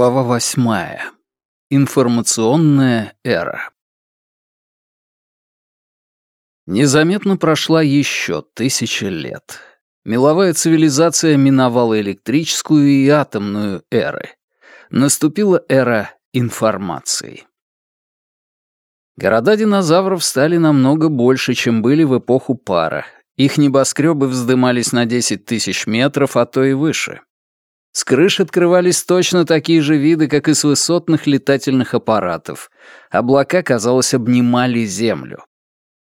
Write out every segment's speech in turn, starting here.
Глава восьмая. Информационная эра. Незаметно прошла еще тысяча лет. Меловая цивилизация миновала электрическую и атомную эры. Наступила эра информации. Города динозавров стали намного больше, чем были в эпоху пара. Их небоскребы вздымались на 10 тысяч метров, а то и выше. С крыш открывались точно такие же виды, как и с высотных летательных аппаратов. Облака, казалось, обнимали землю.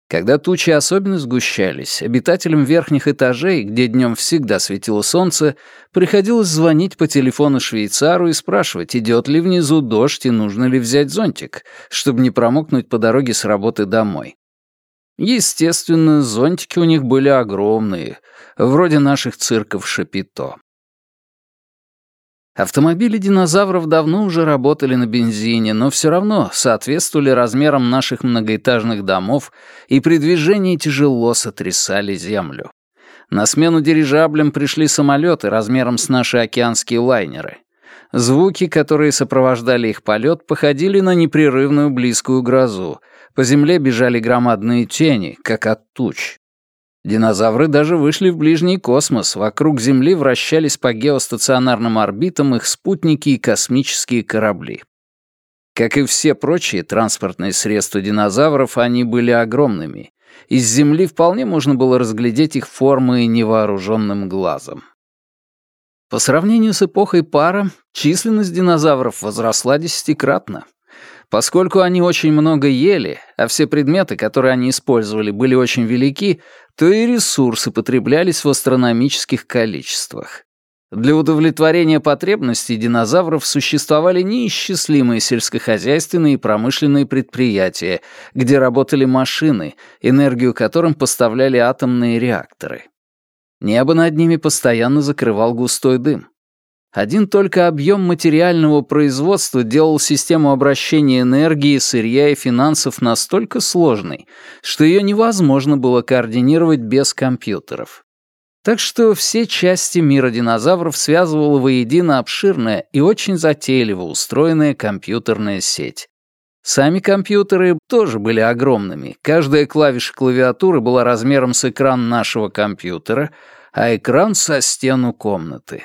Когда тучи особенно сгущались, обитателям верхних этажей, где днем всегда светило солнце, приходилось звонить по телефону швейцару и спрашивать, идет ли внизу дождь и нужно ли взять зонтик, чтобы не промокнуть по дороге с работы домой. Естественно, зонтики у них были огромные, вроде наших цирков Шапито. Автомобили динозавров давно уже работали на бензине, но все равно соответствовали размерам наших многоэтажных домов и при движении тяжело сотрясали землю. На смену дирижаблям пришли самолеты размером с наши океанские лайнеры. Звуки, которые сопровождали их полет, походили на непрерывную близкую грозу. По земле бежали громадные тени, как от туч. Динозавры даже вышли в ближний космос, вокруг Земли вращались по геостационарным орбитам их спутники и космические корабли. Как и все прочие транспортные средства динозавров, они были огромными. Из Земли вполне можно было разглядеть их формы невооруженным глазом. По сравнению с эпохой пара, численность динозавров возросла десятикратно. Поскольку они очень много ели, а все предметы, которые они использовали, были очень велики, то и ресурсы потреблялись в астрономических количествах. Для удовлетворения потребностей динозавров существовали неисчислимые сельскохозяйственные и промышленные предприятия, где работали машины, энергию которым поставляли атомные реакторы. Небо над ними постоянно закрывал густой дым. Один только объем материального производства делал систему обращения энергии, сырья и финансов настолько сложной, что ее невозможно было координировать без компьютеров. Так что все части мира динозавров связывала воедино обширная и очень затейливо устроенная компьютерная сеть. Сами компьютеры тоже были огромными. Каждая клавиша клавиатуры была размером с экран нашего компьютера, а экран со стену комнаты.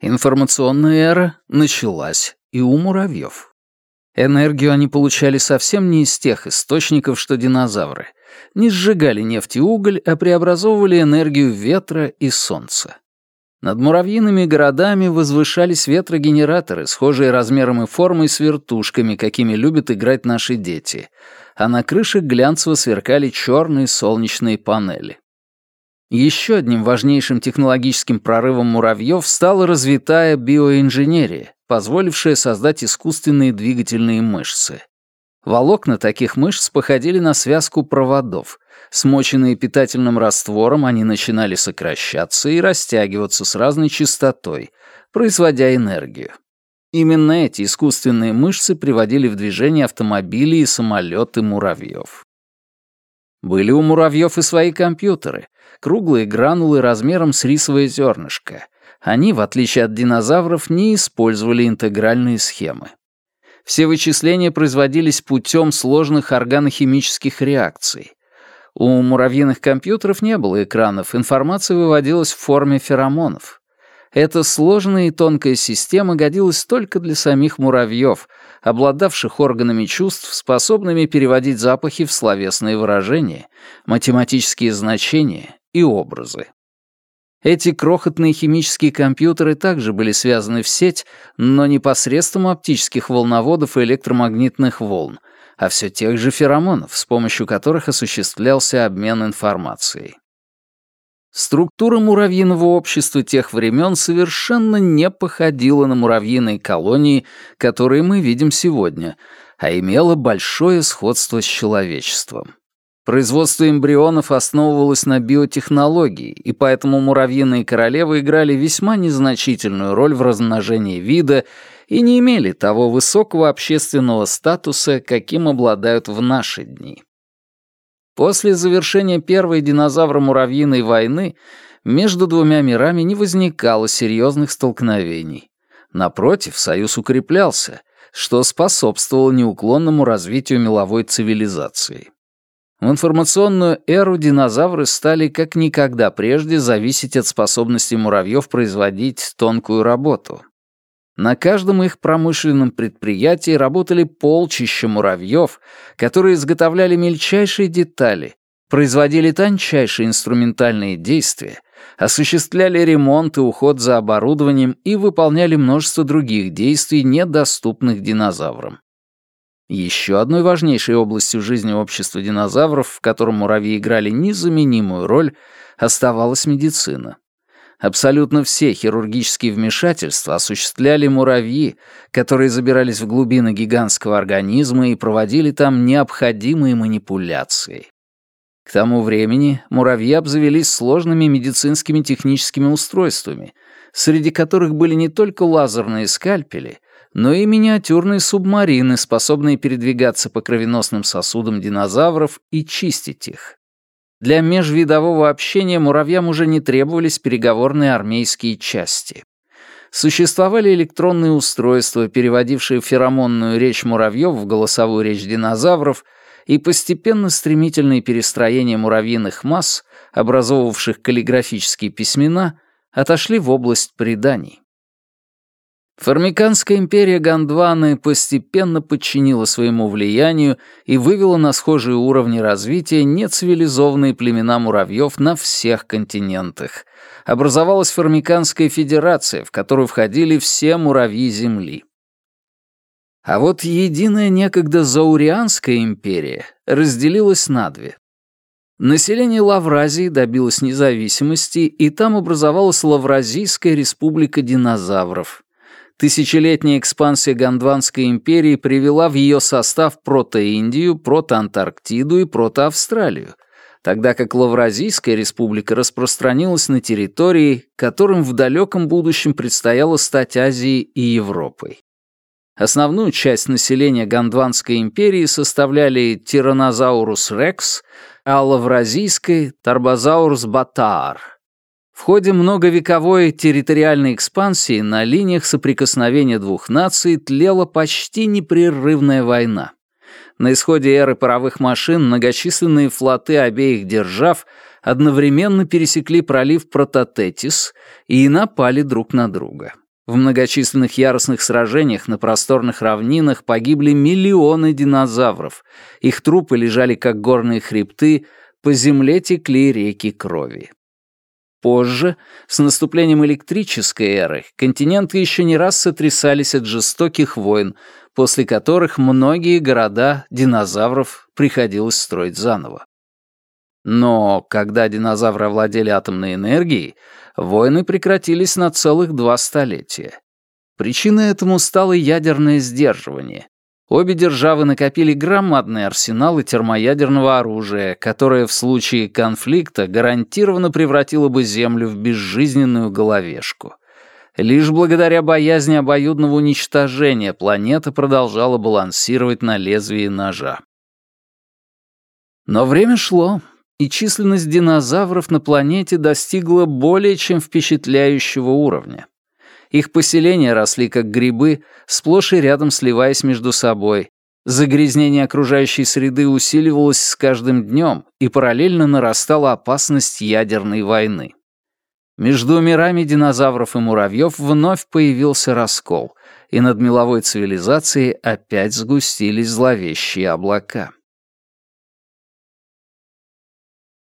Информационная эра началась и у муравьев. Энергию они получали совсем не из тех источников, что динозавры. Не сжигали нефть и уголь, а преобразовывали энергию ветра и солнца. Над муравьиными городами возвышались ветрогенераторы, схожие размером и формой с вертушками, какими любят играть наши дети, а на крышах глянцево сверкали черные солнечные панели. Еще одним важнейшим технологическим прорывом муравьев стала развитая биоинженерия, позволившая создать искусственные двигательные мышцы. Волокна таких мышц походили на связку проводов. Смоченные питательным раствором, они начинали сокращаться и растягиваться с разной частотой, производя энергию. Именно эти искусственные мышцы приводили в движение автомобили и самолеты муравьев. Были у муравьев и свои компьютеры, круглые гранулы размером с рисовое зернышко. Они, в отличие от динозавров, не использовали интегральные схемы. Все вычисления производились путем сложных органохимических реакций. У муравьиных компьютеров не было экранов, информация выводилась в форме феромонов. Эта сложная и тонкая система годилась только для самих муравьев, обладавших органами чувств, способными переводить запахи в словесные выражения, математические значения и образы. Эти крохотные химические компьютеры также были связаны в сеть, но не посредством оптических волноводов и электромагнитных волн, а все тех же феромонов, с помощью которых осуществлялся обмен информацией. Структура муравьиного общества тех времен совершенно не походила на муравьиные колонии, которые мы видим сегодня, а имела большое сходство с человечеством. Производство эмбрионов основывалось на биотехнологии, и поэтому муравьиные королевы играли весьма незначительную роль в размножении вида и не имели того высокого общественного статуса, каким обладают в наши дни. После завершения Первой динозавро-муравьиной войны между двумя мирами не возникало серьезных столкновений. Напротив, союз укреплялся, что способствовало неуклонному развитию меловой цивилизации. В информационную эру динозавры стали как никогда прежде зависеть от способности муравьев производить тонкую работу. На каждом их промышленном предприятии работали полчища муравьев, которые изготовляли мельчайшие детали, производили тончайшие инструментальные действия, осуществляли ремонт и уход за оборудованием и выполняли множество других действий, недоступных динозаврам. Еще одной важнейшей областью жизни общества динозавров, в котором муравьи играли незаменимую роль, оставалась медицина. Абсолютно все хирургические вмешательства осуществляли муравьи, которые забирались в глубины гигантского организма и проводили там необходимые манипуляции. К тому времени муравьи обзавелись сложными медицинскими техническими устройствами, среди которых были не только лазерные скальпели, но и миниатюрные субмарины, способные передвигаться по кровеносным сосудам динозавров и чистить их. Для межвидового общения муравьям уже не требовались переговорные армейские части. Существовали электронные устройства, переводившие феромонную речь муравьев в голосовую речь динозавров — и постепенно стремительные перестроения муравьиных масс, образовавших каллиграфические письмена, отошли в область преданий. Формиканская империя Гондваны постепенно подчинила своему влиянию и вывела на схожие уровни развития нецивилизованные племена муравьев на всех континентах. Образовалась Формиканская федерация, в которую входили все муравьи Земли. А вот единая некогда Заурианская империя разделилась на две. Население Лавразии добилось независимости, и там образовалась Лавразийская республика динозавров. Тысячелетняя экспансия Гондванской империи привела в ее состав прото-Индию, прото-Антарктиду и прото-Австралию, тогда как Лавразийская республика распространилась на территории, которым в далеком будущем предстояло стать Азией и Европой. Основную часть населения Гондванской империи составляли Тиранозаурус рекс, а лавразийской — Тарбозаурус батаар. В ходе многовековой территориальной экспансии на линиях соприкосновения двух наций тлела почти непрерывная война. На исходе эры паровых машин многочисленные флоты обеих держав одновременно пересекли пролив Прототетис и напали друг на друга. В многочисленных яростных сражениях на просторных равнинах погибли миллионы динозавров. Их трупы лежали как горные хребты, по земле текли реки крови. Позже, с наступлением электрической эры, континенты еще не раз сотрясались от жестоких войн, после которых многие города динозавров приходилось строить заново. Но когда динозавры овладели атомной энергией, войны прекратились на целых два столетия. Причиной этому стало ядерное сдерживание. Обе державы накопили громадные арсеналы термоядерного оружия, которое в случае конфликта гарантированно превратило бы Землю в безжизненную головешку. Лишь благодаря боязни обоюдного уничтожения планета продолжала балансировать на лезвии ножа. Но время шло, и численность динозавров на планете достигла более чем впечатляющего уровня. Их поселения росли как грибы, сплошь и рядом сливаясь между собой. Загрязнение окружающей среды усиливалось с каждым днем, и параллельно нарастала опасность ядерной войны. Между мирами динозавров и муравьев вновь появился раскол, и над меловой цивилизацией опять сгустились зловещие облака.